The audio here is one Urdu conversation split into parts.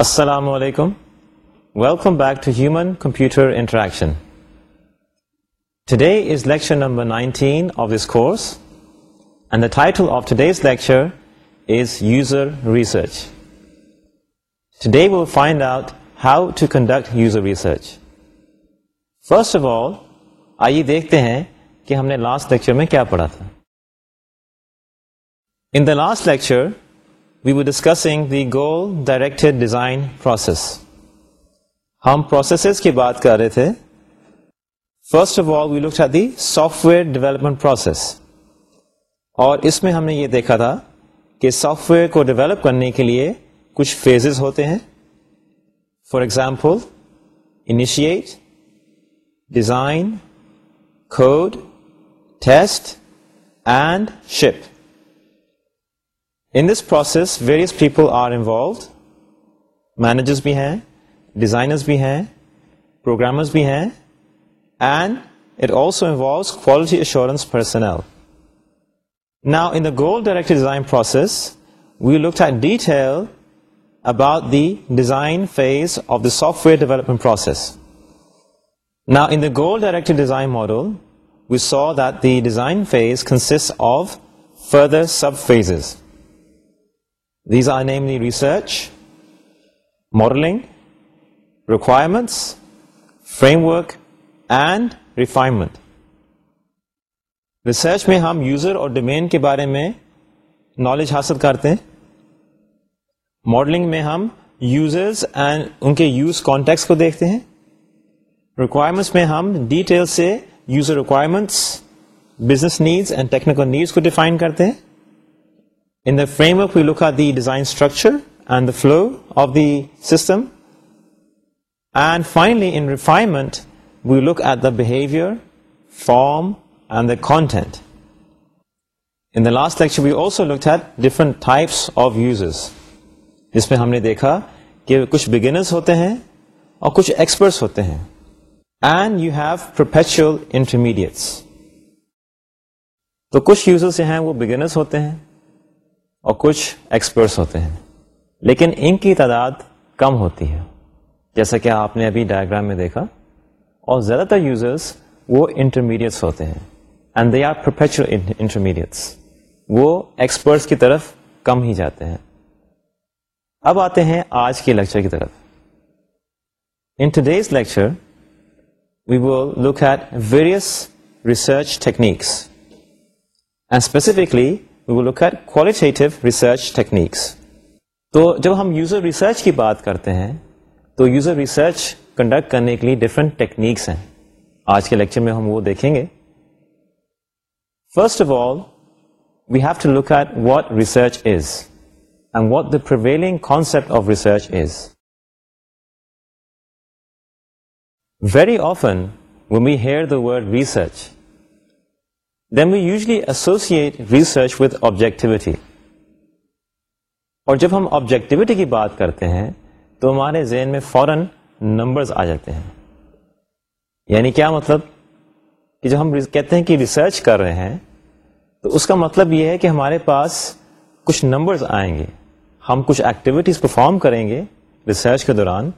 السلام علیکم welcome back to human computer interaction today is lecture number nineteen of this course and the title of today's lecture is user research today will find out how to conduct user research first of all آئیے دیکھتے ہیں کہ ہم نے لاسٹ لیکچر میں کیا پڑھا تھا in the last lecture we were discussing the goal directed design process ہم پروسیسز کی بات کر رہے تھے۔ First of all we look at the software development process اور اس میں ہم نے یہ دیکھا تھا کہ سافٹ ویئر کو ڈیولپ کرنے کے لیے کچھ فیزز ہوتے ہیں۔ For example initiate design code test and ship in this process various people are involved managers بھی ہیں ڈیزائنرز بھی ہیں پروگرامرز بھی ہیں and it also involves quality assurance personnel now in the goal direct design process we look at detail about the design phase of the software development process Now, in the goal-directed design model, we saw that the design phase consists of further sub-phases. These are namely research, modeling, requirements, framework, and refinement. Research میں ہم یوزر اور ڈومین کے بارے میں نالج حاصل کرتے ہیں ماڈلنگ میں ہم یوزرز اینڈ ان کے یوز کانٹیکس کو دیکھتے ہیں ریکوائرمنٹس میں ہم ڈیٹیل سے user requirements business needs and technical needs کو ڈیفائن کرتے ہیں in the framework we look are the design structure and the flow of the system and finally in refinement we look at the behaviour form and the content in the last lecture we also look at different types of users جس میں ہم نے دیکھا کہ کچھ بگنرس ہوتے ہیں اور کچھ ایکسپرٹس ہوتے ہیں. And you have professional intermediates تو کچھ یوزرس ہیں وہ بگنرس ہوتے ہیں اور کچھ ایکسپرٹس ہوتے ہیں۔ لیکن ان کی تعداد کم ہوتی ہے جیسا کہ آپ نے ابھی ڈائگرام میں دیکھا۔ اور زیادہ تر یوزرس وہ انٹرمیڈیٹس ہوتے ہیں۔ And they are professional intermediates وہ ایکسپرٹس کی طرف کم ہی جاتے ہیں۔ اب آتے ہیں آج کے لیکچر کی طرف۔ In today's lecture we will look at various research techniques. And specifically, we will look at qualitative research تو جب ہم یوزر ریسرچ کی بات کرتے ہیں تو یوزر ریسرچ کنڈکٹ کرنے کے لیے ڈفرنٹ ٹیکنیکس ہیں۔ آج کے لیکچر میں ہم وہ دیکھیں گے۔ First of all we have to look at what research is and what the prevailing concept of research is Very often, when we hear the word research, then we usually associate research with objectivity. اور جب ہم آبجیکٹیوٹی کی بات کرتے ہیں تو ہمارے ذہن میں فوراً نمبرز آ جاتے ہیں۔ یعنی کیا مطلب؟ کہ جب ہم کہتے ہیں کہ ریسرچ کر رہے ہیں تو اس کا مطلب یہ ہے کہ ہمارے پاس کچھ نمبرز آئیں گے۔ ہم کچھ ایکٹیویٹیز پرفارم کریں گے ریسرچ کے دوران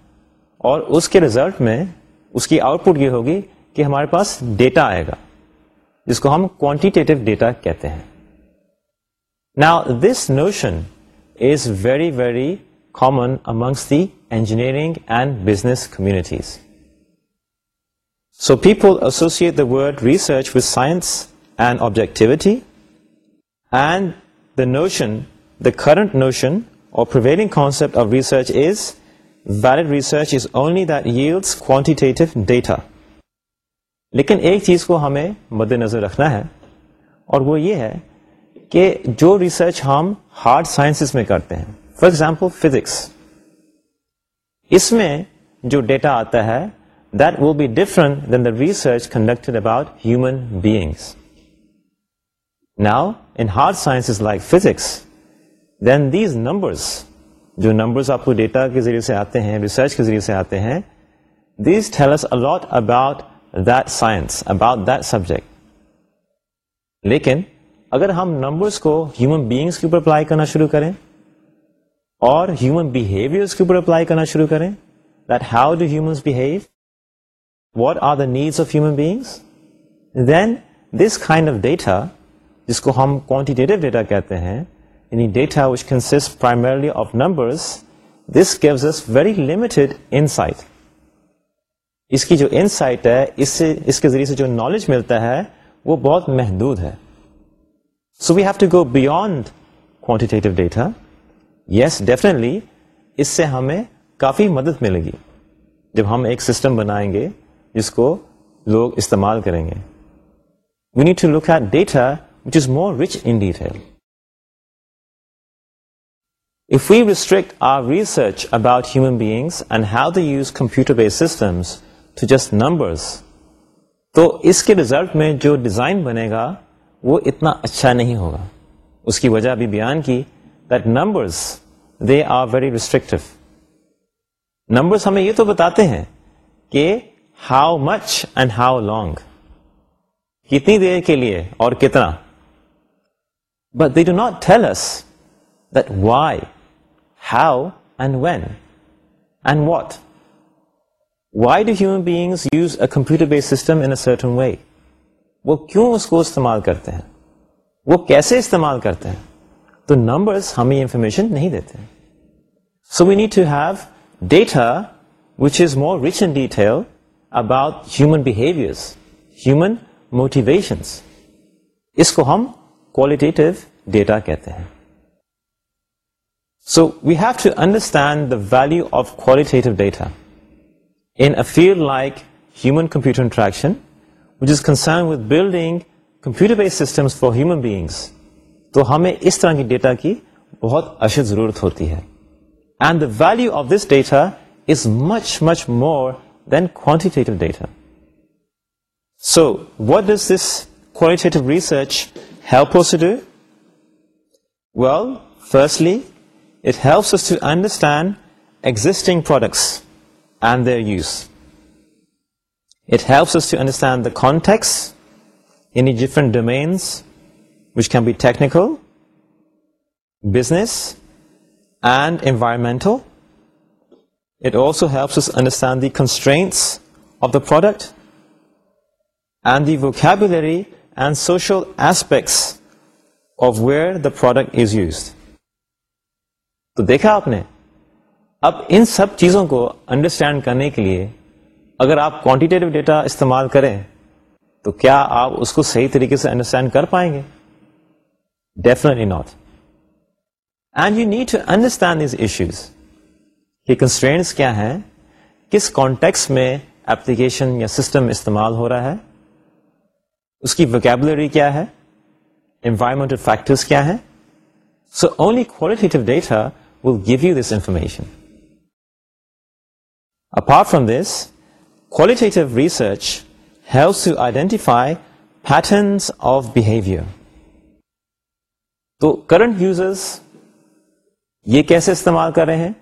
اور اس کے ریزلٹ میں اس کی آؤٹ پٹ یہ ہوگی کہ ہمارے پاس ڈیٹا آئے گا۔ جس کو ہم کوانٹیٹیو ڈیٹا کہتے ہیں۔ نا this notion is very very common amongst the engineering and business communities so people associate the word research with science and objectivity and the notion the current notion اور prevailing concept of research is valid research is only that yields quantitative data لیکن ایک چیز کو ہمیں مد نظر رکھنا ہے اور وہ یہ ہے کہ جو ریسرچ ہم ہارڈ سائنسز میں کرتے ہیں فار ایگزامپل فزکس اس میں جو ڈیٹا آتا ہے that will be different than the research conducted about human beings now in hard sciences like physics then these numbers جو نمبرز آپ کو ڈیٹا کے ذریعے سے آتے ہیں ریسرچ کے ذریعے سے آتے ہیں these tells a lot about that science about that subject لیکن اگر ہم نمبرس کو ہیومن بینگس کے اوپر اپلائی کرنا شروع کریں اور ہیومن بہیویئر کے اوپر اپلائی کرنا شروع کریں that how do humans behave what are the needs of human beings then this kind of data جس کو ہم کوانٹیٹیو ڈیٹا کہتے ہیں یعنی data which consist primarily of numbers this gives very limited insight اس کی جو ان سائٹ ہے، اس سے، اس کے ذریعے سے جو نالج ملتا ہے، وہ بہت محدود ہے۔ So we have to go beyond quantitative data yes definitely اس سے ہمیں کافی مدد ملے گی۔ جب ہم ایک سسٹم بنائیں گے، جس کو لوگ استعمال کریں گے۔ We need to look at data which is more rich in detail If we restrict our research about human beings and how they use computer-based systems to just numbers, تو اس کے ریزلٹ میں جو ڈیزائن بنے گا وہ اتنا اچھا نہیں ہوگا۔ اس کی وجہ بھی بیان کی that numbers they are very restrictive numbers ہمیں یہ تو بتاتے ہیں کہ how much and how long کتنی دیر کے لیے اور کتنا۔ But they do not tells that why how and when and what why do human beings use a computer base system in certain way وہ کیوں اس کو استعمال کرتے ہیں؟ وہ کیسے استعمال کرتے ہیں؟ تو نمبرس ہمیں انفارمیشن نہیں دیتے so we need to have data which is more rich in detail about human behaviour human motivations اس کو ہم کوالٹیٹیو ڈیٹا کہتے ہیں۔ So we have to understand the value of qualitative data in a field like human computer interaction, which is concerned with building computer based systems for human beings, تو ہمیں اس طرح کی ڈیٹا کی بہت اشد ضرورت ہوتی ہے۔ And the value of this data is much much more than quantitative data so what does this qualitative research help to do well firstly it helps to understand existing products and their use. It helps us to understand the context in the different domains, which can be technical, business, and environmental. It also helps us understand the constraints of the product and the vocabulary and social aspects of where the product is used. تو دیکھا آپ نے اب ان سب چیزوں کو انڈرسٹینڈ کرنے کے لیے اگر آپ کوانٹیٹیو ڈیٹا استعمال کریں تو کیا آپ اس کو صحیح طریقے سے انڈرسٹینڈ کر پائیں گے؟ Definitely not and you need to understand these issues کہ کنسٹرینٹس کیا ہیں؟ کس کانٹیکس میں ایپلیکیشن یا سسٹم استعمال ہو رہا ہے؟ اس کی ویکیبلری کیا ہے؟ انوائرمنٹل فیکٹرس کیا ہے so only qualitative data will give you this information Apart from this, qualitative research helps to identify patterns of behavior. تو کرنٹ یوزرس یہ کیسے استعمال کر رہے ہیں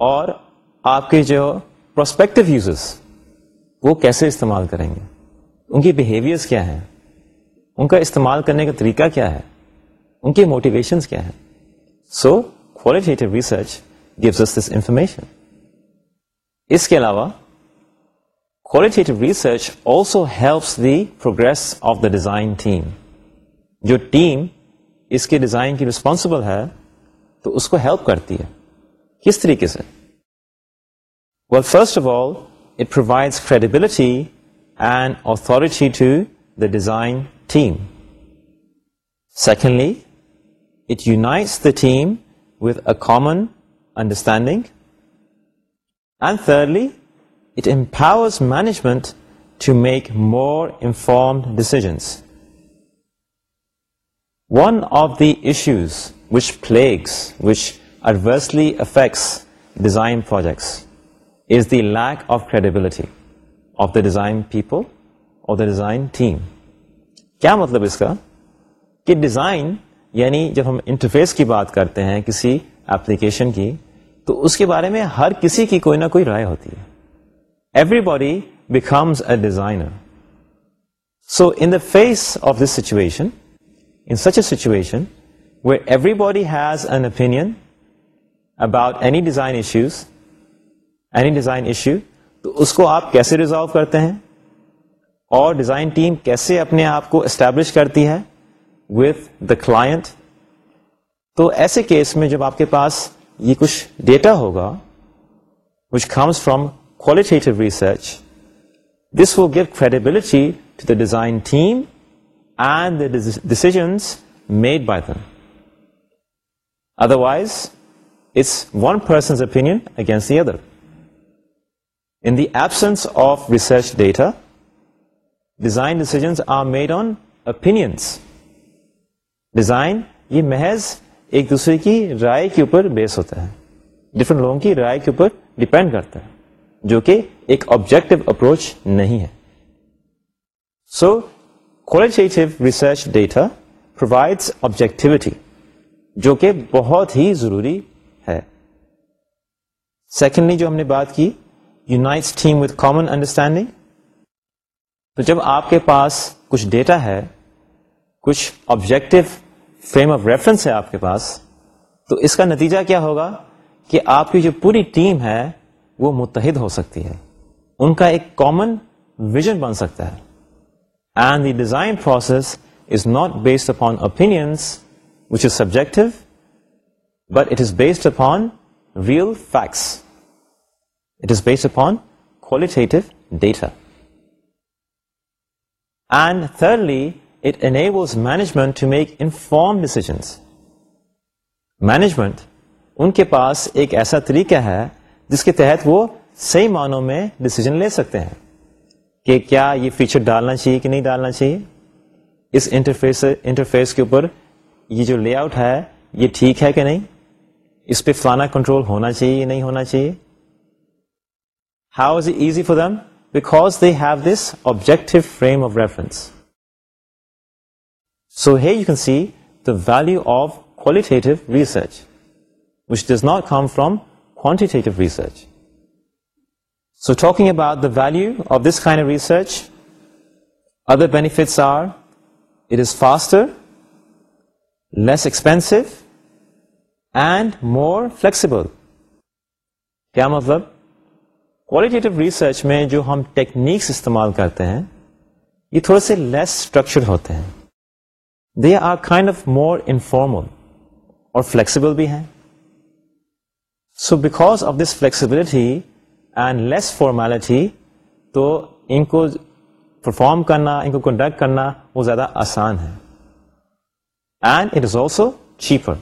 اور آپ کے جو پروسپیکٹو یوزرس وہ کیسے استعمال کریں گے ان کی بہیویئرس کیا ہیں ان کا استعمال کرنے کا طریقہ کیا ہے ان کی موٹیویشنس کیا ہے so qualitative research gives this information اس کے علاوہ qualitative research also helps the progress of the design team جو ٹیم اس کے ڈیزائن کی ریسپانسبل ہے، تو اس کو ہیلپ کرتی ہے. کس طریقے سے؟ Well first of all it provides credibility and authority to the design team secondly it unites the team with a common understanding and thirdly, it empowers management to make more informed decisions. One of the issues which plagues, which adversely affects design projects is the lack of credibility of the design people or the design team. کیا مطلب اس کا کہ ڈیزائن یعنی جب ہم انٹرفیس کی بات کرتے ہیں کسی ایپلیکیشن کی تو اس کے بارے میں ہر کسی کی کوئی نہ کوئی رائے ہوتی ہے۔ Everybody becomes a designer so in the face of this situation in such a situation where everybody has an opinion about any design issues any design issue تو اس کو آپ کیسے ریزالو کرتے ہیں؟ اور ڈیزائن ٹیم کیسے اپنے آپ کو اسٹیبلش کرتی ہے وتھ دا کلائنٹ تو ایسے کیس میں جب آپ کے پاس یہ کچھ ڈیٹا ہوگا which comes from qualitative research, this will give credibility to the design team and the decisions made by them. Otherwise, it's one person's opinion against the other. In the absence of research data, design decisions are made on opinions. Design یہ محض ایک دوسرے کی رائے کے اوپر بیس ہوتا ہے۔ ڈفرنٹ لوگوں کی رائے کے اوپر ڈپینڈ کرتا ہے، جو کہ ایک آبجیکٹو اپروچ نہیں ہے۔ So qualitative research data provides objectivity جو کہ بہت ہی ضروری ہے۔ سیکنڈلی جو ہم نے بات کی unite team with common understanding تو جب آپ کے پاس کچھ ڈیٹا ہے، کچھ آبجیکٹو فریم آف ریفرنس ہے آپ کے پاس، تو اس کا نتیجہ کیا ہوگا کہ آپ کی جو پوری ٹیم ہے، وہ متحد ہو سکتی ہے۔ ان کا ایک کامن ویژن بن سکتا ہے۔ And the design process is not based upon opinions which is subjective but it is based upon real facts it is based upon qualitative data and thirdly it enables management to make inform decisions management ان کے پاس ایک ایسا طریقہ ہے جس کے تحت وہ صحیح معنوں میں ڈسیزن لے سکتے ہیں کہ کیا یہ فیچر ڈالنا چاہیے کہ نہیں ڈالنا چاہیے اس انٹرفیس انٹرفیس کے اوپر یہ جو لے آؤٹ ہے یہ ٹھیک ہے کہ نہیں اس پہ فلانا کنٹرول ہونا چاہیے یا نہیں ہونا چاہیے how is easy for them because they have this objective frame of reference so ہے you can see the value of qualitative research, which does not come from quantitative research. So talking about the value of this kind of research, other benefits are it is faster, less expensive, and more flexible. کیا مطلب کوالٹیو ریسرچ میں جو ہم ٹیکنیکس استعمال کرتے ہیں یہ تھوڑے سے لیس اسٹرکچرڈ ہوتے ہیں they are kind of more informal اور فلیکسیبل بھی ہیں. So because of this flexibility and less formality تو ان کو پرفارم کرنا، ان کو کنڈکٹ کرنا وہ زیادہ آسان ہے. And it is also cheaper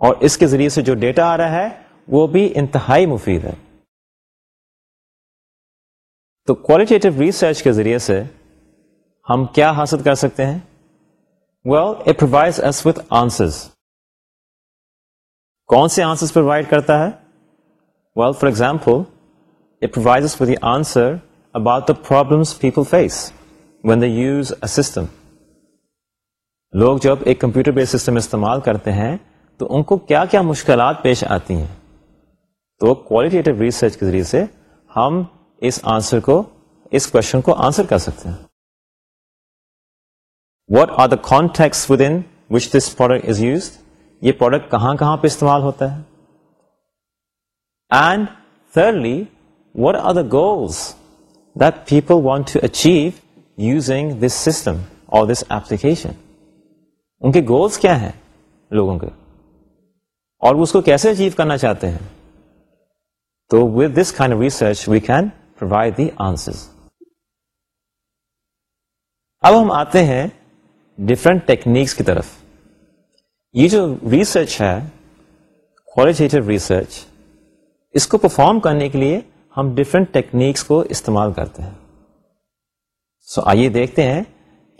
اور اس کے ذریعے سے جو ڈیٹا آ رہا ہے وہ بھی انتہائی مفید ہے. تو کوالٹیٹو ریسرچ کے ذریعے سے ہم کیا حاصل کر سکتے ہیں؟ Well it provides with answers کون سے آنسر پرووائڈ کرتا ہے؟ Well for example it provide for the answer about the problems people face when the use a system لوگ جب ایک کمپیوٹر بیس سسٹم استعمال کرتے ہیں تو ان کو کیا کیا مشکلات پیش آتی ہیں؟ تو کوالٹیٹو ریسرچ کے ذریعے سے ہم اس آنسر کو، اس کوشچن کو آنسر کر سکتے ہیں۔ What are the contexts within which this product is used یہ پروڈکٹ کہاں کہاں پہ استعمال ہوتا ہے؟ And thirdly what are the goals that people want to achieve using this system اور دس ایپلیکیشن ان کے گولس کیا ہیں لوگوں کے اور وہ اس کو کیسے اچیو کرنا چاہتے ہیں؟ تو with this kind research we can provide the answer اب ہم آتے ہیں ڈفرنٹ ٹیکنیکس کی طرف۔ یہ جو ریسرچ ہے کوالٹیو ریسرچ اس کو پرفارم کرنے کے لیے ہم ڈفرینٹ ٹیکنیکس کو استعمال کرتے ہیں۔ سو so, آئیے دیکھتے ہیں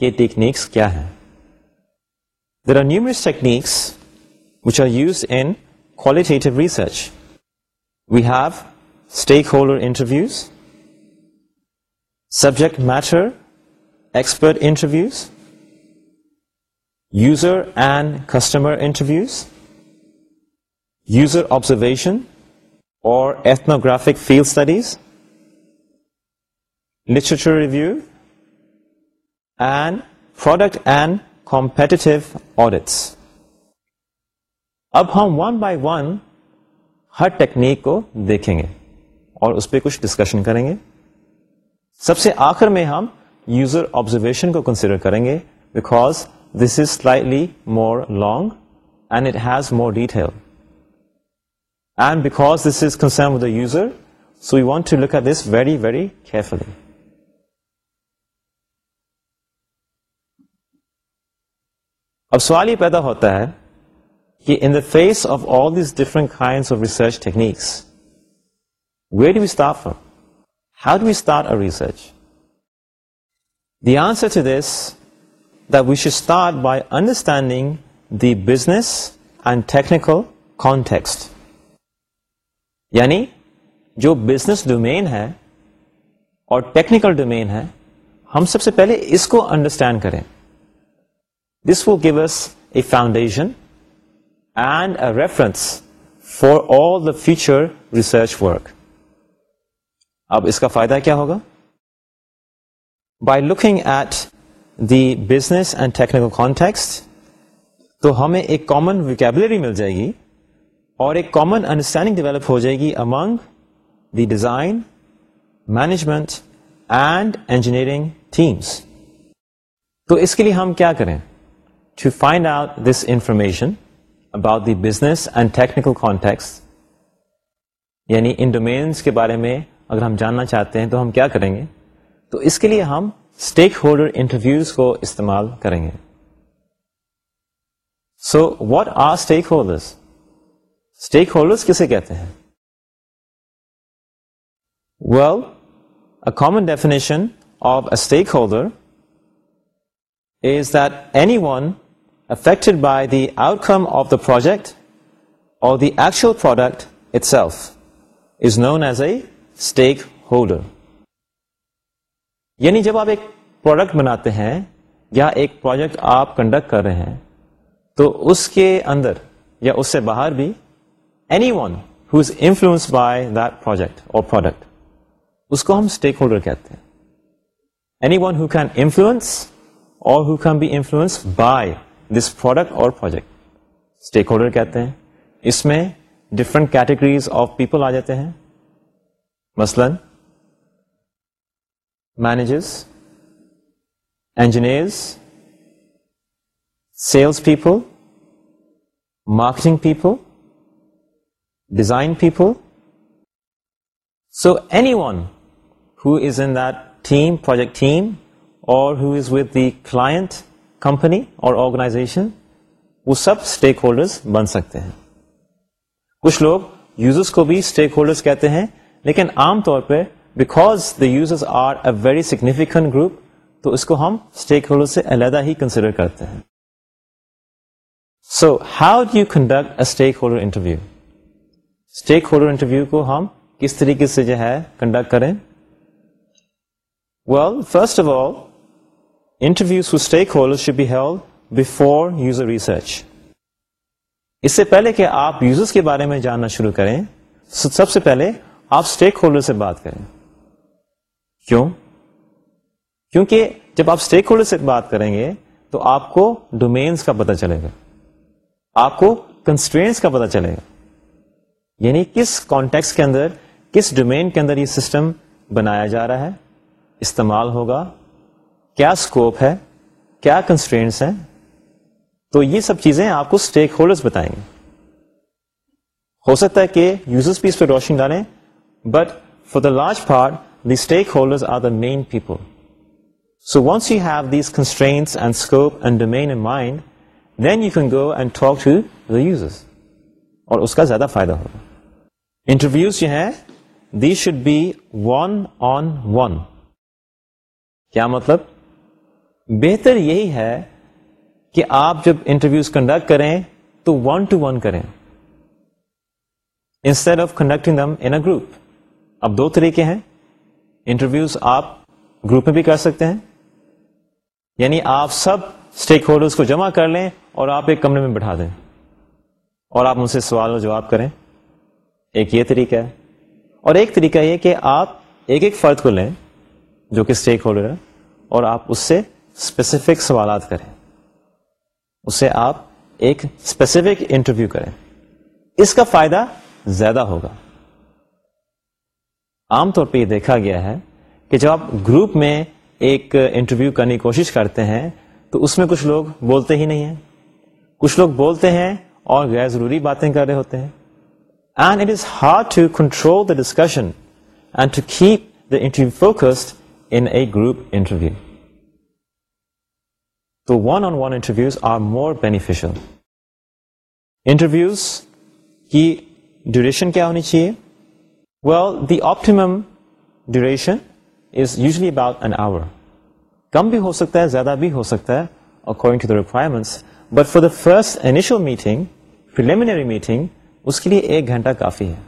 کہ ٹیکنیکس کیا ہے there are numerous techniques which are use in qualitative research we have stakeholder interviews subject matter expert interviews user and customer interviews, user observation or ethnographic field studies, literature review, and product and competitive audits. اب ہم ون بائی ون ہر ٹیکنیک کو دیکھیں گے اور اس پہ کچھ ڈسکشن کریں گے سب سے آخر میں ہم یوزر آبزرویشن کو کنسیڈر کریں گے because this is slightly more long and it has more detail and because this is concern with the user so you want to look at this very very carefully اب سوال یہ پیدا ہوتا ہے کہ in the face of all these different kind of research techniques where do we start how do we start a research the answer to this the we should start by understanding the business and technical context یعنی جو بزنس ڈومین ہے اور ٹیکنیکل ڈومین ہے ہم سب سے پہلے اس کو انڈرسٹینڈ کریں this will give us a foundation and a reference for all the future research work اب اس کا فائدہ کیا ہوگا by looking at the business and technical context, تو ہمیں ایک کامن ویکیبلری مل جائے گی اور ایک کامن انڈرسٹینڈنگ ڈیولپ ہو جائے گی among the design management and engineering teams تو اس کے لیے ہم کیا کریں؟ To find out this information about the business and technical context یعنی ان ڈومینس کے بارے میں اگر ہم جاننا چاہتے ہیں تو ہم کیا کریں گے؟ تو اس کے لیے ہم اسٹیک ہولڈر انٹرویوز کو استعمال کریں گے۔ So what are stakeholders stakeholders کسے کہتے ہیں؟ Well a common definition of a stakeholder is that anyone affected by the outcome of the project اور the actual product itself is known as a stakeholder یعنی جب آپ ایک پروڈکٹ بناتے ہیں یا ایک پروجیکٹ آپ کنڈکٹ کر رہے ہیں، تو اس کے اندر یا اس سے باہر بھی anyone who is influence by that project اور پروڈکٹ اس کو ہم اسٹیک ہولڈر کہتے ہیں۔ Anyone who can influence اور who can be influence by this product اور پروجیکٹ اسٹیک ہولڈر کہتے ہیں۔ اس میں ڈفرنٹ کیٹیگریز آف پیپل آ جاتے ہیں۔ مثلاً managers engineers sales people marketing people design people so anyone who is in that team project team اور who is with the client company اور آرگنائزیشن وہ سب اسٹیک ہولڈرس بن سکتے ہیں۔ کچھ لوگ یوزرس کو بھی اسٹیک ہولڈرس کہتے ہیں، لیکن عام طور پہ because the users are a very significant group تو اس کو ہم اسٹیک ہولڈر سے علیحدہ ہی کنسیڈر کرتے ہیں۔ So how do you conduct a stakeholder interview stakeholder interview کو ہم کس طریقے سے جو ہے کنڈکٹ کریں؟ Well first of all interviews stakeholder should be held before user research اس سے پہلے کہ آپ یوزرس کے بارے میں جاننا شروع کریں، سب سے پہلے آپ اسٹیک ہولڈر سے بات کریں۔ کیوں؟ کیونکہ جب آپ اسٹیک ہولڈر سے بات کریں گے تو آپ کو ڈومینس کا پتہ چلے گا۔ آپ کو کنسٹرینس کا پتہ چلے گا۔ یعنی کس کانٹیکس کے اندر، کس ڈومین کے اندر یہ سسٹم بنایا جا رہا ہے، استعمال ہوگا، کیا اسکوپ ہے، کیا کنسٹرینس ہے تو یہ سب چیزیں آپ کو اسٹیک ہولڈر بتائیں گے۔ ہو سکتا ہے کہ یوزرس بھی اس پہ روشنی ڈالیں but for the large part the stakeholder are the main people so once you have these constraints and scope and main in mind then you can go and talk to the users اور اس کا زیادہ فائدہ ہوگا۔ انٹرویوز جو ہیں they should be one on one کیا مطلب؟ بہتر یہی ہے کہ آپ جب انٹرویوز کنڈکٹ کریں تو ون ٹو ون کریں۔ Instead of conducting them in a group اب دو طریقے ہیں۔ انٹرویوز آپ گروپ میں بھی کر سکتے ہیں۔ یعنی آپ سب اسٹیک ہولڈرس کو جمع کر لیں اور آپ ایک کمرے میں بٹھا دیں۔ اور آپ ان سے سوال و جواب کریں۔ ایک یہ طریقہ ہے۔ اور ایک طریقہ یہ کہ آپ ایک ایک فرد کو لیں جو کہ اسٹیک ہولڈر ہے اور آپ اس سے اسپیسیفک سوالات کریں۔ اس سے آپ ایک اسپیسیفک انٹرویو کریں۔ اس کا فائدہ زیادہ ہوگا۔ عام طور پہ یہ دیکھا گیا ہے کہ جب آپ گروپ میں ایک انٹرویو کرنے کی کوشش کرتے ہیں تو اس میں کچھ لوگ بولتے ہی نہیں ہیں۔ کچھ لوگ بولتے ہیں اور غیر ضروری باتیں کر رہے ہوتے ہیں۔ And it is hard to control the discussion and to keep the interview focused in a group interview تو one on one interviews are more beneficial interviews کی ڈیوریشن کیا ہونی چاہیے؟ Well the optimum duration is usually about an hour کم بھی ہو سکتا ہے، زیادہ بھی ہو سکتا ہے according to the requirements but for the first initial meeting preliminary meeting اس کے لیے ایک گھنٹہ کافی ہے۔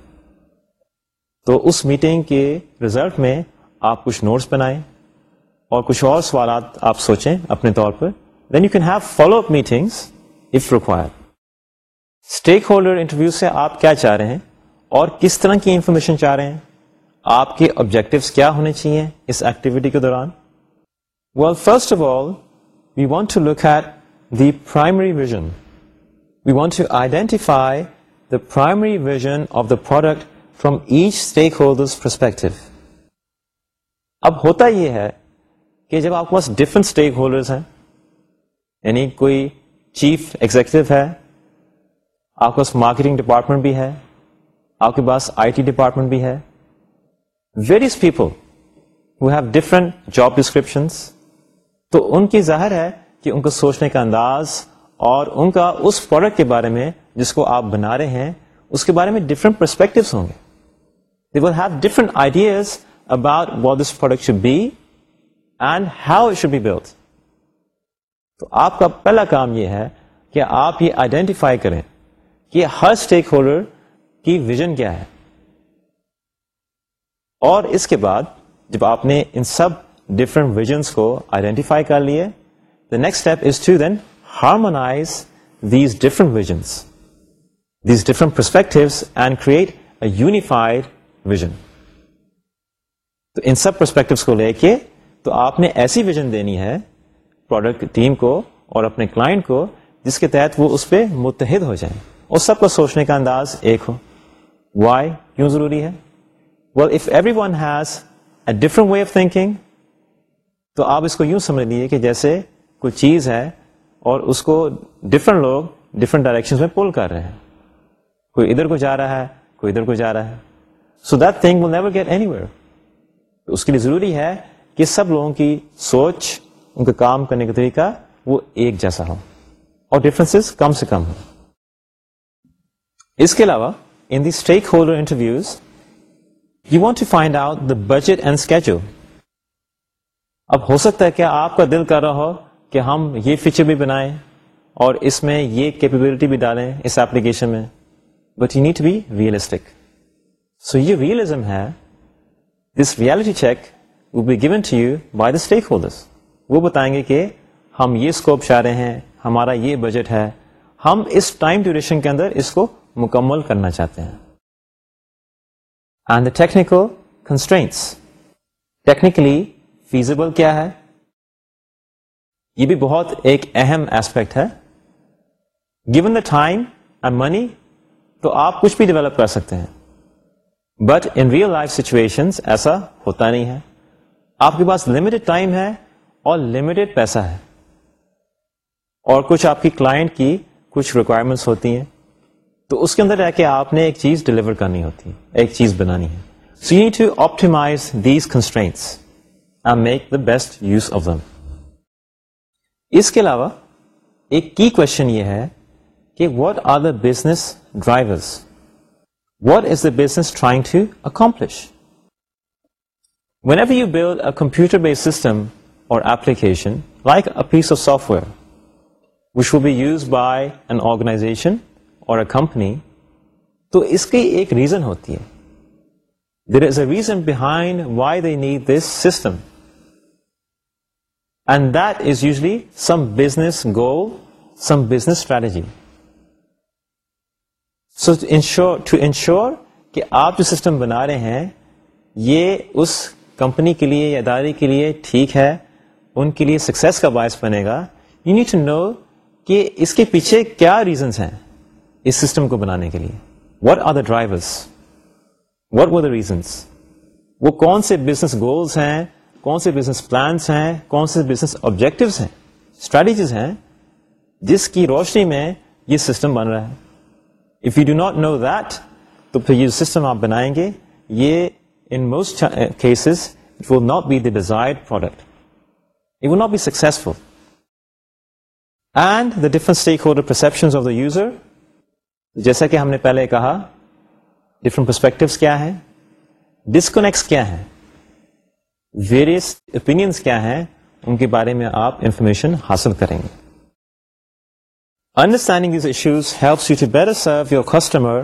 تو اس میٹنگ کے ریزلٹ میں آپ کچھ نوٹس بنائیں اور کچھ اور سوالات آپ سوچیں اپنے طور پر۔ Then you can have follow up meetings if require stakeholder interview سے آپ کیا چاہ رہے ہیں اور کس طرح کی انفارمیشن چاہ رہے ہیں؟ آپ کے آبجیکٹوس کیا ہونے چاہیے اس ایکٹیویٹی کے دوران? Well first of all we want to look at the primary vision we want to identify the primary vision of the product from each stakeholder perspective اب ہوتا یہ ہے کہ جب آپ کے پاس ڈفرنٹ اسٹیک ہولڈرس ہیں یعنی کوئی چیف ایگزیکٹو ہے، آپ کے پاس مارکیٹنگ ڈپارٹمنٹ بھی ہے، آپ کے پاس آئی ٹی ڈپارٹمنٹ بھی ہے various people have different job descriptions تو ان کی ظاہر ہے کہ ان کو سوچنے کا انداز اور ان کا اس پروڈکٹ کے بارے میں جس کو آپ بنا رہے ہیں، اس کے بارے میں ڈفرنٹ پرسپیکٹو ہوں گے۔ They will have different ideas about what this product should be and how it should be build تو آپ کا پہلا کام یہ ہے کہ آپ یہ آئیڈینٹیفائی کریں کہ ہر اسٹیک ہولڈر کی ویژن کیا ہے۔ اور اس کے بعد جب آپ نے ان سب ڈفرنٹ ویژنس کو آئیڈینٹیفائی کر لیے the next step is to then harmonise these different visions these different perspective and create a unified vision تو ان سب پرسپیکٹوس کو لے کے تو آپ نے ایسی ویژن دینی ہے پروڈکٹ ٹیم کو اور اپنے کلائنٹ کو جس کے تحت وہ اس پہ متحد ہو جائیں۔ اور سب کو سوچنے کا انداز ایک ہو۔ وائی کیوں ضروری ہے؟ Well if everyone has a different way of thinking تو آپ اس کو یوں سمجھ لیجیے کہ جیسے کوئی چیز ہے اور اس کو ڈفرنٹ لوگ ڈفرنٹ ڈائریکشن میں پول کر رہے ہیں۔ کوئی ادھر کو جا رہا ہے، کوئی ادھر کو جا رہا ہے۔ So that thing will never get anywhere اس کے لیے ضروری ہے کہ سب لوگوں کی سوچ، ان کا کام کرنے کا طریقہ وہ ایک جیسا ہو اور ڈفرینس کم سے کم ہو اس کے علاوہ in the stakeholder interviews you want to find out the budget and schedule اب ہو سکتا ہے کیا آپ کا دل کر رہا ہو کہ ہم یہ فیچر بھی بنائیں اور اس میں یہ کیپیبلٹی بھی ڈالیں اس ایپلیکیشن میں. But you need be realistic so یہ ریئلزم ہے this reality check will be given to you by the stakeholders وہ بتائیں گے کہ ہم یہ اسکوپ چاہ رہے ہیں، ہمارا یہ بجٹ ہے، ہم اس ٹائم ڈیوریشن کے اندر اس کو مکمل کرنا چاہتے ہیں۔ And the technical constraints technically feasible کیا ہے؟ یہ بھی بہت ایک اہم ایسپیکٹ ہے. Given the time and money تو آپ کچھ بھی ڈیولپ کر سکتے ہیں. But in real life situation ایسا ہوتا نہیں ہے. آپ کے پاس لمیٹڈ ٹائم ہے اور لمیٹڈ پیسہ ہے. اور کچھ آپ کی کلائنٹ کی کچھ ریکوائرمنٹس ہوتی ہیں. تو اس کے اندر رہ کے آپ نے ایک چیز ڈلیور کرنی ہوتی ہے، ایک چیز بنانی ہے۔ So you to optimise these constraints and make the best use of them اس کے علاوہ ایک کی کوشچن یہ ہے کہ what are the business drivers what is the business trying to accomplish whenever you build a computer base system اور application like a piece of software which will be use by an organisation اور اے کمپنی تو اس کی ایک ریزن ہوتی ہے۔ There is a reason behind why they need this system and that is usually some business goal some business strategy so ensure to ensure کہ آپ جو سسٹم بنا رہے ہیں، یہ اس کمپنی کے لیے یا ادارے کے لیے ٹھیک ہے، ان کے لیے سکسیس کا باعث بنے گا۔ یو نیڈ ٹو نو کہ اس کے پیچھے کیا ریزنس ہیں۔ اس سسٹم کو بنانے کے لیے۔ What are the drivers? What were the reasons? وہ کون سے بزنس گولس ہیں؟ کون سے بزنس پلانس ہیں؟ کون سے بزنس آبجیکٹوس ہیں؟ اسٹریٹجیز ہیں جس کی روشنی میں یہ سسٹم بن رہا ہے۔ If you do not know that تو پھر یہ سسٹم آپ بنائیں گے۔ یہ in most cases it will not be the desire product it will not be successful and the different stakeholder perception of the user جیسا کہ ہم نے پہلے کہا ڈفرنٹ پرسپیکٹوس کیا ہے ڈسکنیکٹس کیا ہے ویریس اوپینئنس کیا ہیں، ان کے بارے میں آپ انفارمیشن حاصل کریں گے۔ Understanding these issues helps you to better serve your customer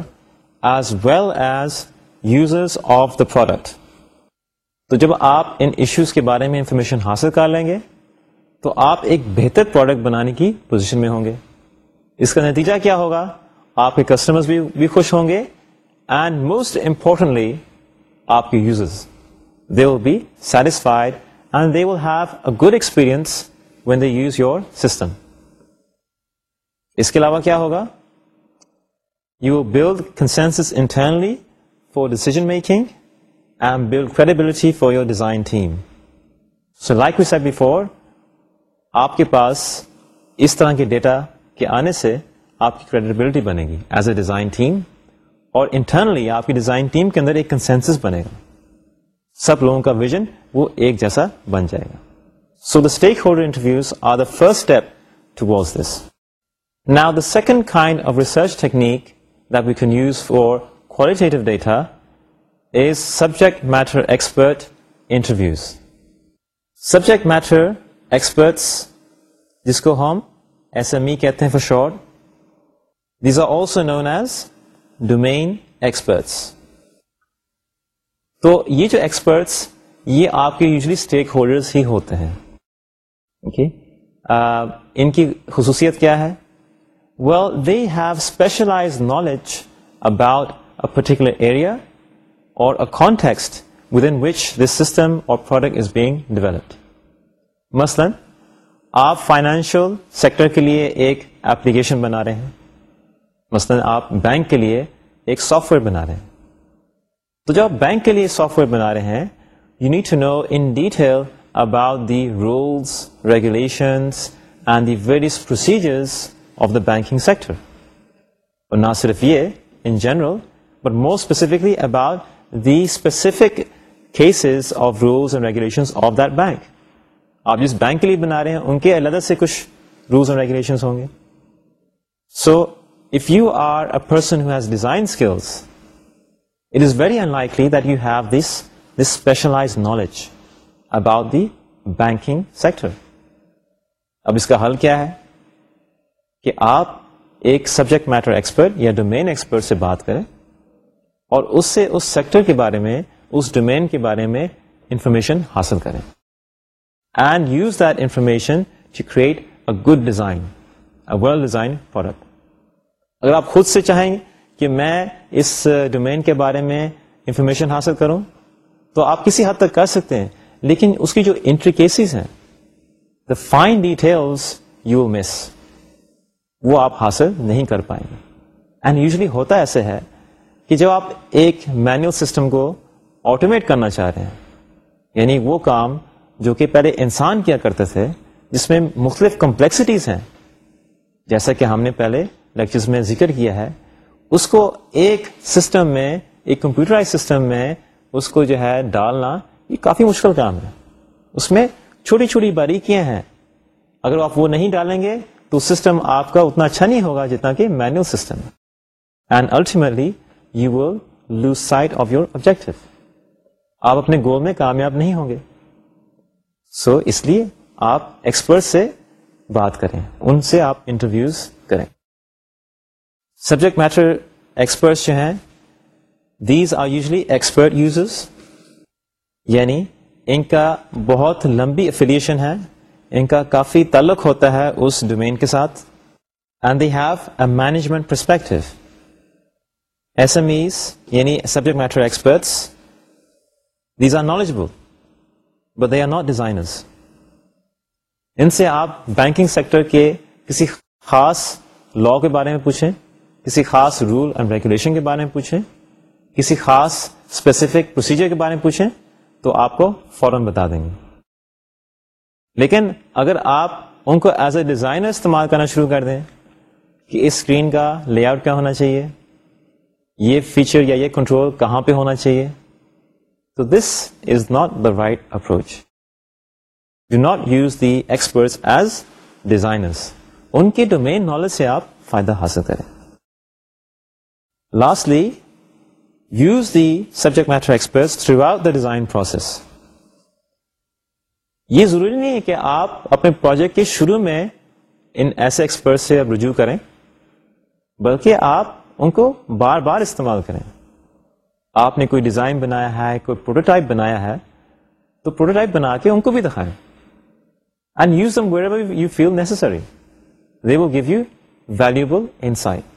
as well as users of the product تو جب آپ ان ایشوز کے بارے میں انفارمیشن حاصل کر لیں گے، تو آپ ایک بہتر پروڈکٹ بنانے کی پوزیشن میں ہوں گے۔ اس کا نتیجہ کیا ہوگا؟ آپ کے کسٹمرز بھی بھی خوش ہوں گے. اینڈ موسٹ امپورٹنٹلی آپ کے users they will be satisfied and they will have a good experience when they use your system اس کے علاوہ کیا ہوگا you build consensus internally for decision making and build credibility for your design team so like we set before آپ کے پاس اس طرح کے ڈیٹا کے آنے سے آپ کی کریڈیبلٹی بنے گی ایز اے ڈیزائن ٹیم اور انٹرنلی آپ کی ڈیزائن ٹیم کے اندر ایک کنسینسس بنے گا۔ سب لوگوں کا ویژن وہ ایک جیسا بن جائے گا۔ So the stakeholder interviews are the first step to was this now the second kind of research technique that we can use for qualitative data is subject matter expert interviews subject matter experts جس کو ہم ایس ایم ای کہتے ہیں for short these are also known as domain experts تو یہ جو ایکسپرٹس یہ آپ کے یوزلی اسٹیک ہولڈرس ہی ہوتے ہیں. Okay? Uh, ان کی خصوصیت کیا ہے؟ Well they have specialise knowledge about a particular area اور a context with in which this system اور پروڈکٹ از بینگ ڈیولپڈ مثلاً، آپ فائنینشیل سیکٹر کے لیے ایک ایپلیکیشن بنا رہے ہیں. مثلاً آپ بینک کے لیے ایک سافٹ ویئر بنا رہے ہیں۔ تو جب آپ بینک کے لیے سافٹ ویئر بنا رہے ہیں you need to know in detail about the rules regulations and the various procedures of the banking sector اور نہ صرف یہ in general but more specifically about the specific cases of rules and regulation of that bank آپ جس بینک کے لیے بنا رہے ہیں، ان کے علیحدہ سے کچھ رولس اینڈ ریگولیشن ہوں گے۔ So if you are a person who has design skills it is very unlikely that you have this this specialise knowledge about the banking sector اب اس کا حل کیا ہے کہ آپ ایک سبجیکٹ میٹر ایکسپرٹ یا ڈومین ایکسپرٹ سے بات کریں اور اس سے اس سیکٹر کے بارے میں، اس ڈومین کے بارے میں انفارمیشن حاصل کریں۔ And use that information to create a good design well design product اگر آپ خود سے چاہیں کہ میں اس ڈومین کے بارے میں انفارمیشن حاصل کروں، تو آپ کسی حد تک کر سکتے ہیں، لیکن اس کی جو انٹریکیسیز ہیں the fine details you miss وہ آپ حاصل نہیں کر پائیں گے۔ اینڈ یوزلی ہوتا ایسے ہے کہ جب آپ ایک مینوئل سسٹم کو آٹومیٹ کرنا چاہ رہے ہیں یعنی وہ کام جو کہ پہلے انسان کیا کرتے تھے، جس میں مختلف کمپلیکسٹیز ہیں، جیسا کہ ہم نے پہلے لیکچرز میں ذکر کیا ہے اس کو ایک سسٹم میں ایک کمپیوٹرائز سسٹم میں اس کو جو ہے ڈالنا یہ کافی مشکل کام ہے۔ اس میں چھوٹی چھوٹی باریکیاں ہیں۔ اگر آپ وہ نہیں ڈالیں گے تو سسٹم آپ کا اتنا اچھا نہیں ہوگا جتنا کہ manual system and ultimately you will lose sight of your objective آپ اپنے گول میں کامیاب نہیں ہوں گے۔ سو so, اس لیے آپ ایکسپرٹ سے بات کریں۔ ان سے آپ انٹرویوز سبجیکٹ میٹر ایکسپرٹس جو ہیں these are usually expert users یعنی ان کا بہت لمبی افیلیشن ہے، ان کا کافی تعلق ہوتا ہے اس ڈومین کے ساتھ. And they have a management perspective S M Es یعنی subject matter experts these are knowledgeable but they are not designers ان سے آپ بینکنگ سیکٹر کے کسی خاص لا کے بارے میں پوچھیں کسی خاص رول اینڈ ریگولیشن کے بارے میں پوچھیں، کسی خاص اسپیسیفک پروسیجر کے بارے میں پوچھیں تو آپ کو فوراً بتا دیں گے۔ لیکن اگر آپ ان کو ایز اے ڈیزائنر استعمال کرنا شروع کر دیں کہ اس اسکرین کا لے آؤٹ کیا ہونا چاہیے، یہ فیچر یا یہ کنٹرول کہاں پہ ہونا چاہیے، تو this is not the right approach do not use the experts as designers ان کے ڈومین نالج سے آپ فائدہ حاصل کریں۔ Lastly use the subject matter expert throughout the design process یہ ضروری نہیں ہے کہ آپ اپنے پروجیکٹ کے شروع میں ان ایسے ایکسپرٹ سے اب رجوع کریں، بلکہ آپ ان کو بار بار استعمال کریں۔ آپ نے کوئی ڈیزائن بنایا ہے، کوئی پروٹوٹائپ بنایا ہے، تو پروٹوٹائپ بنا کے ان کو بھی دکھائیں۔ And use them where you feel necessary they will give you valuable insight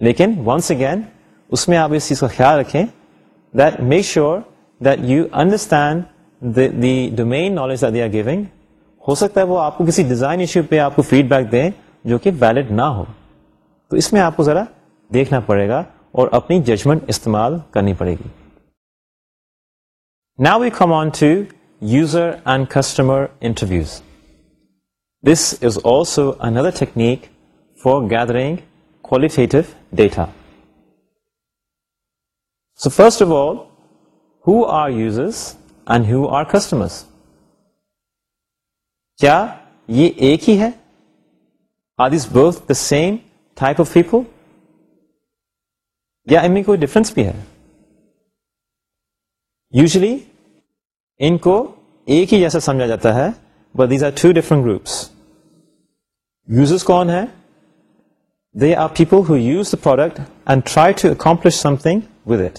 لیکن ونس اگین اس میں آپ اس چیز کا خیال رکھیں that make sure that you understand the domain knowledge they are giving ہو سکتا ہے وہ آپ کو کسی ڈیزائن ایشو پہ آپ کو فیڈ بیک دیں جو کہ ویلڈ نہ ہو۔ تو اس میں آپ کو ذرا دیکھنا پڑے گا اور اپنی ججمنٹ استعمال کرنی پڑے گی۔ نا we come on to user and customer interviews this is also another technique for gathering qualitative data so first of all who are users and who are customers کیا یہ ایک ہی ہے are this both the same type of people یا ان میں کوئی ڈفرنس بھی ہے یوزلی ان کو ایک ہی جیسا سمجھا جاتا ہے but these are two different groups users کون ہے they are people who use the product and try to accomplish something with it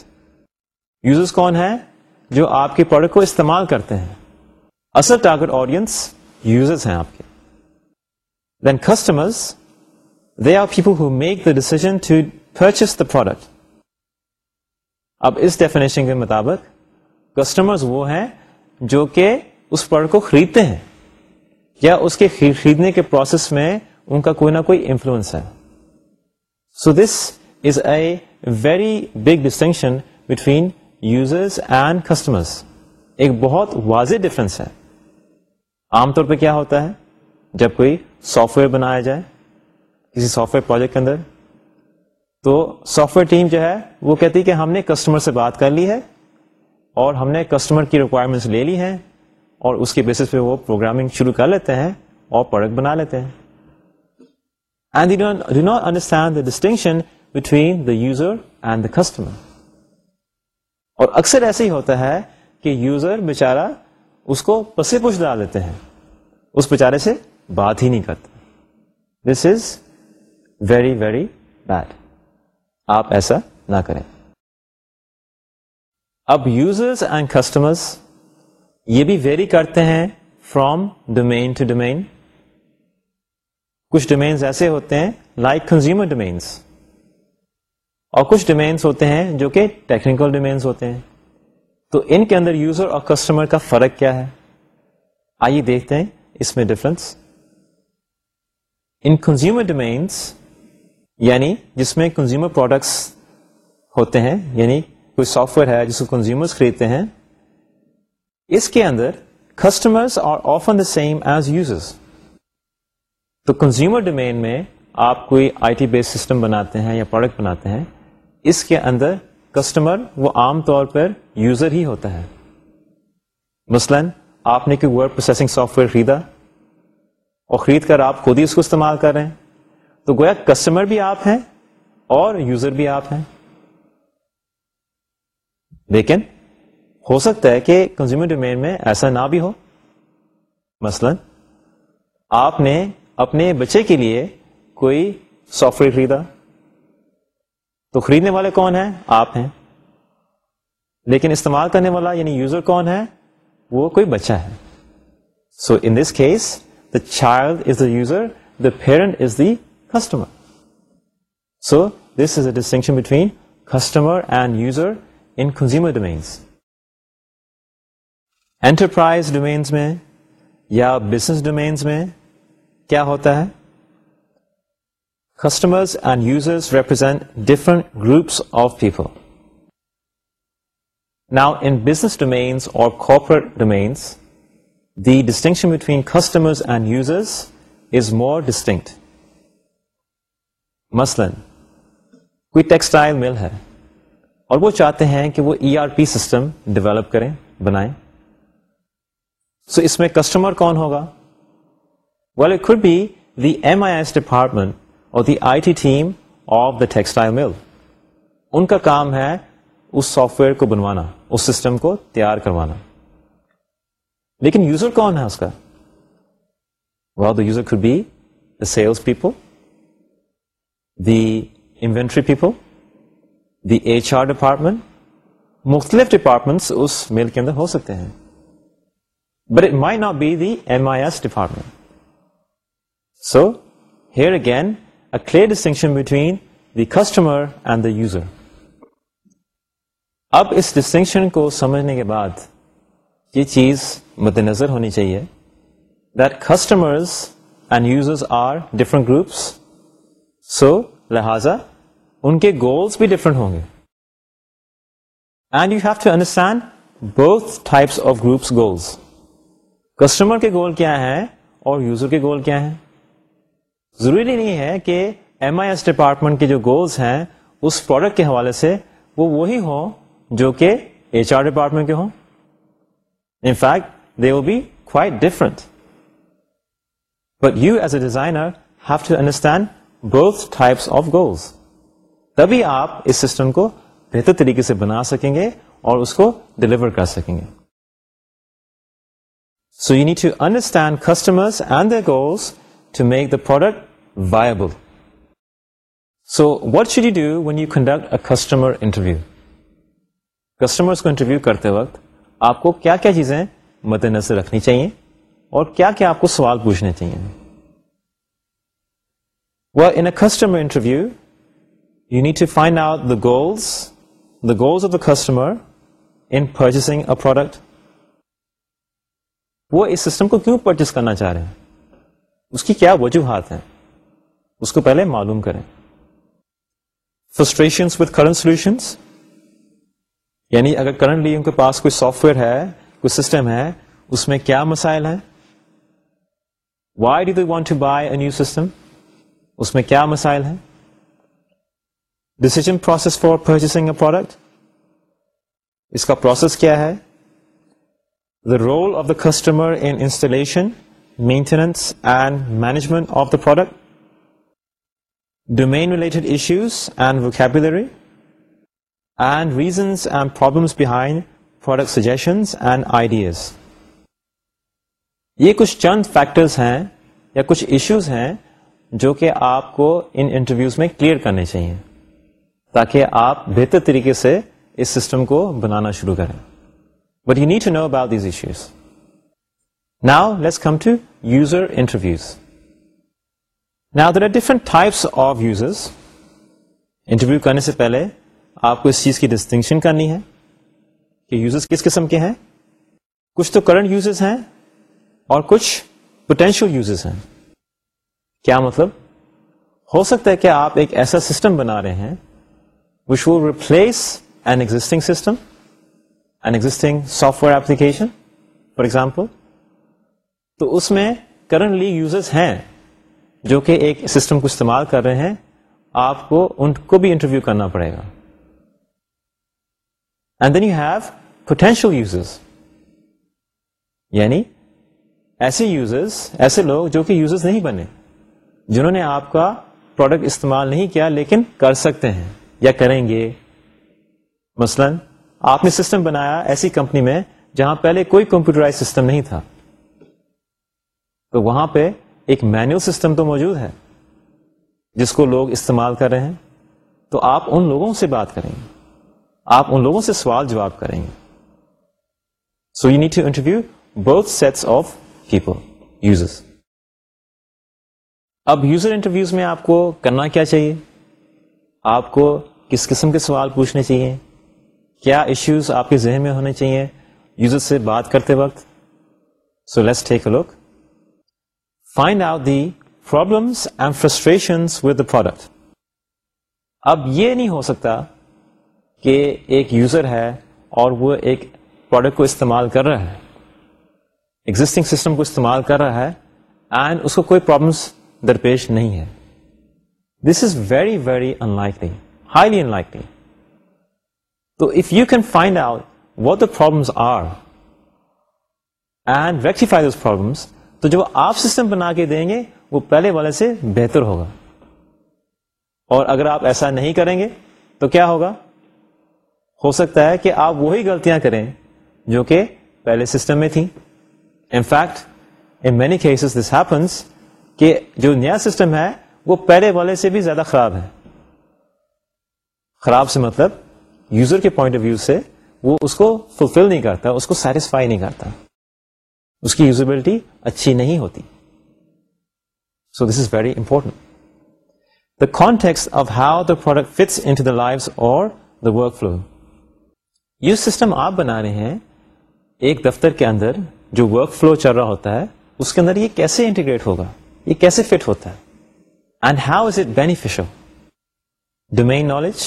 users کون ہے جو آپ کے پروڈکٹ کو استعمال کرتے ہیں. اصل ٹارگیٹ آڈینس یوزرس ہیں آپ کے. Then customers they are people who make the decision to purchase the product اب اس ڈیفینیشن کے مطابق کسٹمرز وہ ہیں جو کہ اس پروڈکٹ کو خریدتے ہیں یا اس کے خریدنے کے پروسیس میں ان کا کوئی نہ کوئی انفلوئنس ہے. So this is a very big distinction between users and customers ایک بہت واضح ڈفرنس ہے۔ عام طور پہ کیا ہوتا ہے؟ جب کوئی سافٹ ویئر بنایا جائے کسی سافٹ ویئر پروجیکٹ کے اندر، تو سافٹ ویئر ٹیم جو ہے، وہ کہتی ہے کہ ہم نے کسٹمر سے بات کر لی ہے اور ہم نے کسٹمر کی ریکوائرمنٹس لے لی ہیں اور اس کے بیسس پہ وہ پروگرامنگ شروع کر لیتے ہیں اور پروڈکٹ بنا لیتے ہیں۔ And do not understand the distinction between the user and the customer اور اکثر ایسے ہی ہوتا ہے کہ یوزر بےچارا اس کو پسے پوچھ ڈال دیتے ہیں۔ اس بیچارے سے بات ہی نہیں کرتے this is very very bad آپ ایسا نہ کریں۔ اب یوزرس اینڈ کسٹمرس یہ بھی ویری کرتے ہیں فرام ڈومین ٹو ڈومین کچھ ڈومینس ایسے ہوتے ہیں لائک کنزیومر ڈومینس اور کچھ ڈومینس ہوتے ہیں جو کہ ٹیکنیکل ڈومینس ہوتے ہیں. تو ان کے اندر یوزر اور کسٹمر کا فرق کیا ہے؟ آئیے دیکھتے ہیں اس میں ڈفرنس ان کنزیومر ڈومینس یعنی جس میں کنزیومر پروڈکٹس ہوتے ہیں یعنی کوئی سافٹ ویئر ہے جس کو کنزیومرس خریدتے ہیں، اس کے اندر customers are often the same as users تو کنزیومر ڈومین میں آپ کوئی آئی ٹی بیس سسٹم بناتے ہیں یا پروڈکٹ بناتے ہیں، اس کے اندر کسٹمر وہ عام طور پر یوزر ہی ہوتا ہے۔ مثلا، آپ نے کوئی ورڈ پروسیسنگ سافٹ ویئر خریدا اور خرید کر آپ خود ہی اس کو استعمال کر رہے ہیں۔ تو گویا کسٹمر بھی آپ ہیں اور یوزر بھی آپ ہیں۔ لیکن ہو سکتا ہے کہ کنزیومر ڈومین میں ایسا نہ بھی ہو۔ مثلا، آپ نے اپنے بچے کے لیے کوئی سافٹ ویئر خریدا؟ تو خریدنے والے کون ہیں؟ آپ ہیں۔ لیکن استعمال کرنے والا یعنی یوزر کون ہے؟ وہ کوئی بچہ ہے۔ So in this case the child is the user the parent is the customer. So this is a distinction between customer and user in consumer domains. Enterprise domains میں یا business domains میں کیا ہوتا ہے؟ Customers and users represent different groups of people now in business domains اور corporate domains the distinction between customer and users is more distinct مثلاً، کوئی ٹیکسٹائل مل ہے اور وہ چاہتے ہیں کہ وہ E R P system develop کریں، بنائیں۔ سو so اس میں کسٹمر کون ہوگا؟ Well it could be the M I S department اور the I T team of the textile mill ان کا کام ہے اس سافٹ ویئر کو بنوانا اس سسٹم کو تیار کروانا لیکن یوزر کون ہے اس کا the user could be the sales people the inventory people the H R department مختلف ڈپارٹمنٹس اس میل کے اندر ہو سکتے ہیں but it may not be the M I S department so here again a clear distinction between the customer and the user اب اس ڈسٹنکشن کو سمجھنے کے بعد یہ چیز مد نظر ہونی چاہیے that customers and users are different groups so لہذا ان کے گولس بھی ڈفرنٹ ہوں گے. And you have to understand both types of groups goals customer کے گول کیا ہے اور یوزر کے گول کیا ہے ضروری نہیں ہے کہ ایم آئی ایس ڈپارٹمنٹ کے جو گولس ہیں، اس پروڈکٹ کے حوالے سے وہ وہی ہوں جو کہ ایچ آر ڈپارٹمنٹ کے ہوں۔ In fact they will be quite different but you as a designer have to understand both types of goals تبھی آپ اس سسٹم کو بہتر طریقے سے بنا سکیں گے اور اس کو ڈلیور کر سکیں گے۔ So you need to understand customer and the goals to make the product viable so what should you do when you conduct a customer interview customers کو انٹرویو کرتے وقت آپ کو کیا کیا چیزیں مد نظر رکھنی چاہیے اور کیا کیا آپ کو سوال پوچھنے چاہیے؟ Well, in a customer interview, you need to find out the goals of the customer in purchasing a product. وہ اس سسٹم کو کیوں پرچیز کرنا چاہ رہے ہیں؟ اس کی کیا وجوہات ہیں؟ اس کو پہلے معلوم کریں۔ فرسٹریشن وتھ کرنٹ سولوشنس یعنی اگر کرنٹلی ان کے پاس کوئی سافٹ ویئر ہے، کوئی سسٹم ہے، اس میں کیا مسائل ہیں؟ Why do they want to buy a new system اس میں کیا مسائل ہیں؟ Decision process for purchasing a product اس کا پروسیس کیا ہے؟ The role of the customer in installation maintenance and management of the product domain related issues and vocabulary and reasons and problems behind product suggestions and ideas یہ کچھ چند فیکٹرز ہیں یا کچھ ایشوز ہیں جو کہ آپ کو ان انٹرویوز میں کلیئر کرنے چاہیے تاکہ آپ بہتر طریقے سے اس سسٹم کو بنانا شروع کریں. But you need to know about these issues now let's come to user interviews now there are different types of users interview کرنے سے پہلے آپ کو اس چیز کی ڈسٹنکشن کرنی ہے کہ یوزرز کس قسم کے ہیں کچھ تو کرنٹ یوزرز ہیں اور کچھ پوٹینشیل یوزرز ہیں کیا مطلب ہو سکتا ہے کہ آپ ایک ایسا سسٹم بنا رہے ہیں which will replace an existing system an existing software application for example تو اس میں کرنٹلی یوزرس ہیں جو کہ ایک سسٹم کو استعمال کر رہے ہیں، آپ کو ان کو بھی انٹرویو کرنا پڑے گا۔ And then you have potential users یعنی ایسے یوزرز ایسے لوگ جو کہ یوزرز نہیں بنے، جنہوں نے آپ کا پروڈکٹ استعمال نہیں کیا لیکن کر سکتے ہیں یا کریں گے۔ مثلا، آپ نے سسٹم بنایا ایسی کمپنی میں جہاں پہلے کوئی کمپیوٹرائز سسٹم نہیں تھا۔ تو وہاں پہ ایک مینوئل سسٹم تو موجود ہے جس کو لوگ استعمال کر رہے ہیں، تو آپ ان لوگوں سے بات کریں گے۔ آپ ان لوگوں سے سوال جواب کریں گے۔ So you need to interview both sets of people uses اب یوزر انٹرویوز میں آپ کو کرنا کیا چاہیے؟ آپ کو کس قسم کے سوال پوچھنے چاہیے؟ کیا ایشوز آپ کے ذہن میں ہونے چاہیے؟ یوزر سے بات کرتے وقت۔ So let's take a look find out the problems and frustrations with the product. اب یہ نہیں ہو سکتا کہ ایک یوزر ہے اور وہ ایک پروڈکٹ کو استعمال کر رہا ہے۔ ایگزٹنگ سسٹم کو استعمال کر رہا ہے اینڈ اس کو کوئی پرابلمس درپیش نہیں ہے۔ This is very very unlikely highly unlikely تو if you can find out what the problems are and rectify those problems تو جو آپ سسٹم بنا کے دیں گے، وہ پہلے والے سے بہتر ہوگا۔ اور اگر آپ ایسا نہیں کریں گے، تو کیا ہوگا؟ ہو سکتا ہے کہ آپ وہی غلطیاں کریں جو کہ پہلے سسٹم میں تھیں۔ In fact in many cases this happens کہ جو نیا سسٹم ہے، وہ پہلے والے سے بھی زیادہ خراب ہے۔ خراب سے مطلب یوزر کے پوائنٹ آف ویو سے وہ اس کو فلفل نہیں کرتا، اس کو سیٹسفائی نہیں کرتا۔ اس کی یوزبلٹی اچھی نہیں ہوتی۔ So this is very important the context of how the product fits in the life اور دا ورک فلو یہ سسٹم آپ بنا رہے ہیں ایک دفتر کے اندر جو ورک فلو چل رہا ہوتا ہے، اس کے اندر یہ کیسے انٹیگریٹ ہوگا؟ یہ کیسے فٹ ہوتا ہے؟ And how is it beneficial domain knowledge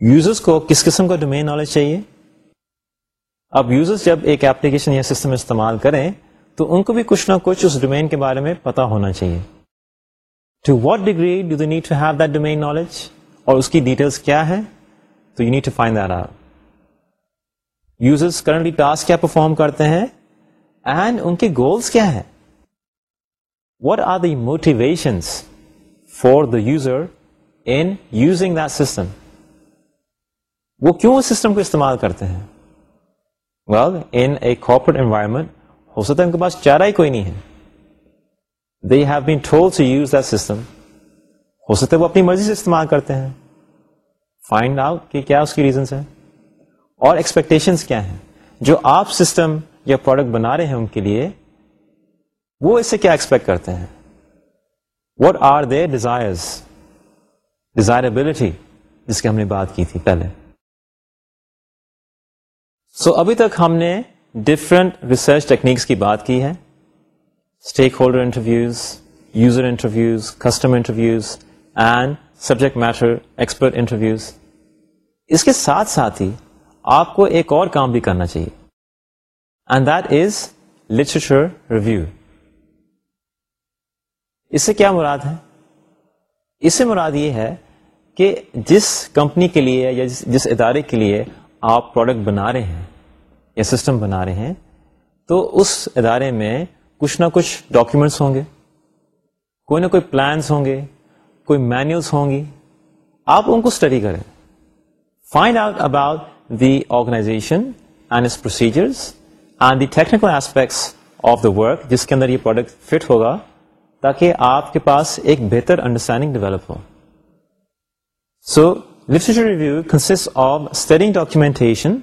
users کو کس قسم کا ڈومین نالج چاہیے؟ اب یوزرس جب ایک ایپلیکیشن یا سسٹم استعمال کریں، تو ان کو بھی کچھ نہ کچھ اس ڈومین کے بارے میں پتا ہونا چاہیے۔ To what degree do they need to have that domain knowledge اور اس کی ڈیٹیلس کیا ہے تو you need to find that out users currently task کیا پرفارم کرتے ہیں؟ اینڈ ان کے گولس کیا ہے what are the motivations for the user in using that system وہ کیوں اس سسٹم کو استعمال کرتے ہیں؟ Well in a corporate environment ہو سکتا ہے ان کے پاس چارہ ہی کوئی نہیں ہے۔ They have been told to use that system ہو سکتا ہے وہ اپنی مرضی سے استعمال کرتے ہیں۔ فائنڈ آؤٹ کہ کیا اس کی ریزنس ہے اور ایکسپیکٹیشنس کیا ہیں۔ جو آپ سسٹم یا پروڈکٹ بنا رہے ہیں ان کے لیے، وہ اس سے کیا ایکسپیکٹ کرتے ہیں۔ What are they desires desirability جس کی ہم نے بات کی تھی پہلے۔ سو so, ابھی تک ہم نے ڈفرنٹ ریسرچ ٹیکنیکس کی بات کی ہے stakeholder interviews user interviews customer interviews and subject matter expert interviews اس کے ساتھ ساتھ ہی آپ کو ایک اور کام بھی کرنا چاہیے and that is literature review اس سے کیا مراد ہے اس سے مراد یہ ہے کہ جس کمپنی کے لیے یا جس جس ادارے کے لیے آپ پروڈکٹ بنا رہے ہیں یا سسٹم بنا رہے ہیں، تو اس ادارے میں کچھ نہ کچھ ڈاکیومینٹس ہوں گے، کوئی نہ کوئی پلانس ہوں گے، کوئی مینوس ہوں گی۔ آپ ان کو اسٹڈی کریں۔ Find out about the organization and us procedures and the technical aspects of the work جس کے اندر یہ پروڈکٹ فٹ ہوگا، تاکہ آپ کے پاس ایک بہتر understanding develop who. So literature review consist of studying documentation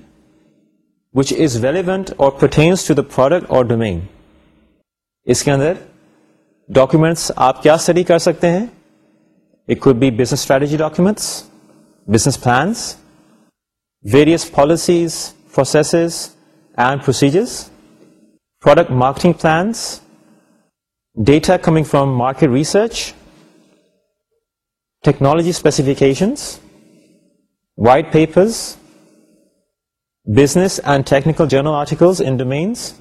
which is relevant or pertinence to the product or domain اس کے اندر ڈاکومینٹس آپ کیا اسٹڈی کر سکتے ہیں it could be business strategy documents business plans various policies processes and procedures product marketing plans data coming from market research technology specifications white papers business and technical journal articles in domains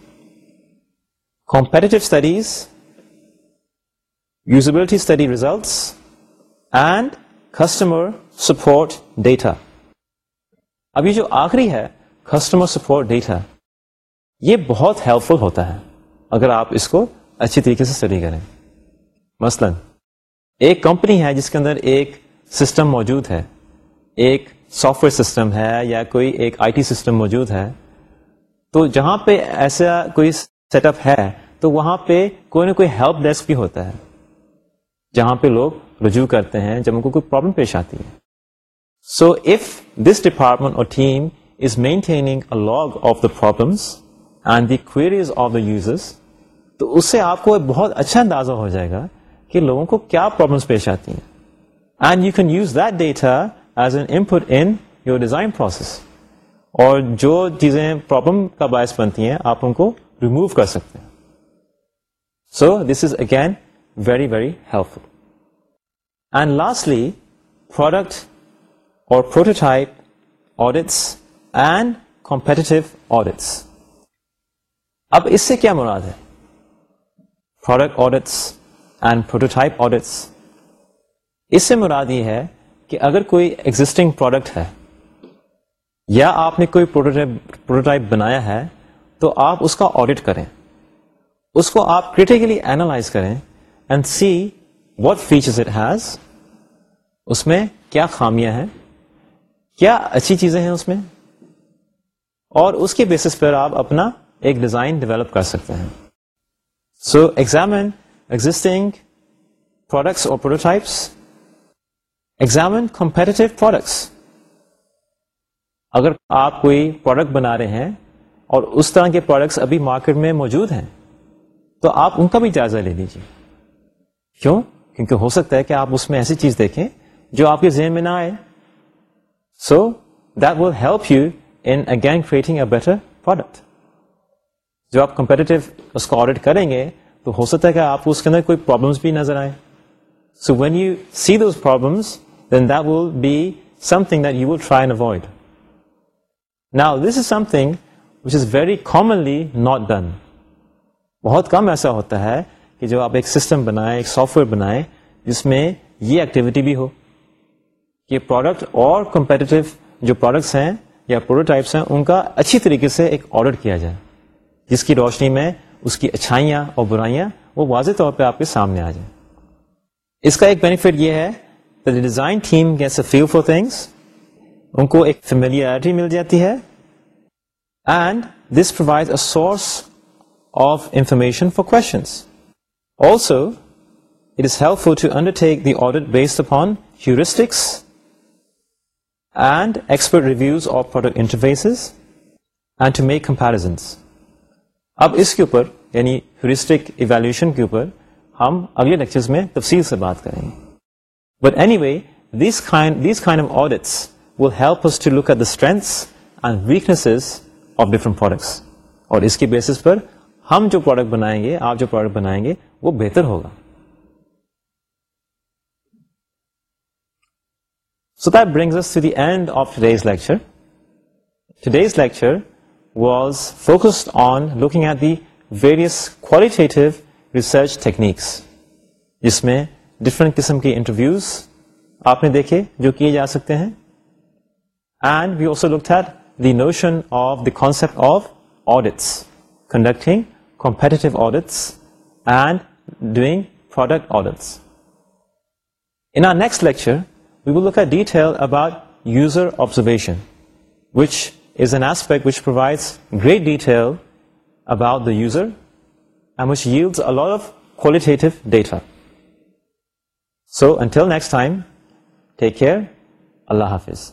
competitive studies, usability study results, and customer support data. اب یہ جو آخری ہے کسٹمر سپورٹ ڈیٹا یہ بہت ہیلپ فل ہوتا ہے اگر آپ اس کو اچھی طریقے سے اسٹڈی کریں مثلا ایک کمپنی ہے جس کے اندر ایک سسٹم موجود ہے ایک سافٹ ویئر سسٹم ہے یا کوئی ایک آئی ٹی سسٹم موجود ہے، تو جہاں پہ ایسا کوئی سیٹ اپ ہے، تو وہاں پہ کوئی نہ کوئی ہیلپ ڈیسک بھی ہوتا ہے، جہاں پہ لوگ رجوع کرتے ہیں جب ان کو کوئی پرابلم پیش آتی ہے۔ So if this department or team is maintaining a log of the problems and the queries of the users تو اس سے آپ کو بہت اچھا اندازہ ہو جائے گا کہ لوگوں کو کیا پرابلمس پیش آتی ہیں۔ And you can use that data as an input in your design process اور جو چیزیں پرابلم کا باعث بنتی ہیں آپ ان کو ریموو کر سکتے ہیں so this is again very, very helpful. And lastly, product or prototype audits and competitive audits. اب اس سے کیا مراد ہے product audits and prototype audits اس سے مراد یہ ہے کہ اگر کوئی ایگزٹنگ پروڈکٹ ہے یا آپ نے کوئی پروٹوٹائپ بنایا ہے تو آپ اس کا آڈٹ کریں۔ اس کو آپ کریٹیکلی اینالائز کریں and see what features it has اس میں کیا خامیاں ہیں، کیا اچھی چیزیں ہیں اس میں، اور اس کے بیسس پر آپ اپنا ایک ڈیزائن ڈیولپ کر سکتے ہیں۔ سو ایگزامن ایگزٹنگ پروڈکٹس اور پروٹوٹائپس ایگزامن کمپیٹیو پروڈکٹس اگر آپ کوئی پروڈکٹ بنا رہے ہیں اور اس طرح کے پروڈکٹس ابھی مارکیٹ میں موجود ہیں، تو آپ ان کا بھی جائزہ لے لیجیے کیوں؟ کیونکہ ہو سکتا ہے کہ آپ اس میں ایسی چیز دیکھیں جو آپ کے ذہن میں نہ آئے۔ So that will help you in again creating a better product جب آپ کمپیٹیو اس کو آڈٹ کریں گے، تو ہو سکتا ہے کہ آپ کو اس کے اندر کوئی پرابلمس بھی نظر آئے so when you see those problems then that will be something that you will try and avoid نا this is something which is very commonly not done بہت کم ایسا ہوتا ہے کہ جو آپ ایک سسٹم بنائیں، ایک سافٹ ویئر بنائیں، جس میں یہ ایکٹیویٹی بھی ہو کہ پروڈکٹ اور کمپیٹیو جو پروڈکٹس ہیں یا پروٹوٹائپس ہیں، ان کا اچھی طریقے سے ایک آڈر کیا جائے۔ جس کی روشنی میں اس کی اچھائیاں اور برائیاں وہ واضح طور پہ آپ کے سامنے آ جائیں۔ اس کا ایک بینیفٹ یہ ہے design team gets a feel for things ان کو ایک فیملیئرٹی مل جاتی ہے and this provide a source of information for questions also it is helpful to undertake the audit based upon heuristics and expert reviews of product interfaces and to make comparisons اب اس کے اوپر یعنی ہیورسٹک ایویلویشن کے اوپر، ہم اگلے لیکچر میں تفصیل سے بات کریں گے۔ But anyway these these kind of audits will help us to look at the strengths and weaknesses of different products اور اس کے بیسس پر ہم جو پروڈکٹ بنائیں گے، آپ جو پروڈکٹ بنائیں گے، وہ بہتر ہوگا۔ So that brings to the end of today's lecture today's lecture was focused on looking at the various qualitative research techniques جس میں ڈفرنٹ قسم کے انٹرویوز آپ نے دیکھے جو کیے جا سکتے ہیں and we also look at the notion of the concept of audits conducting competitive audits and doing product audits in our next lecture we will look at detail about user observation which is an aspect which provides great detail about the user and which yields a lot of qualitative data. So until next time take care اللہ حافظ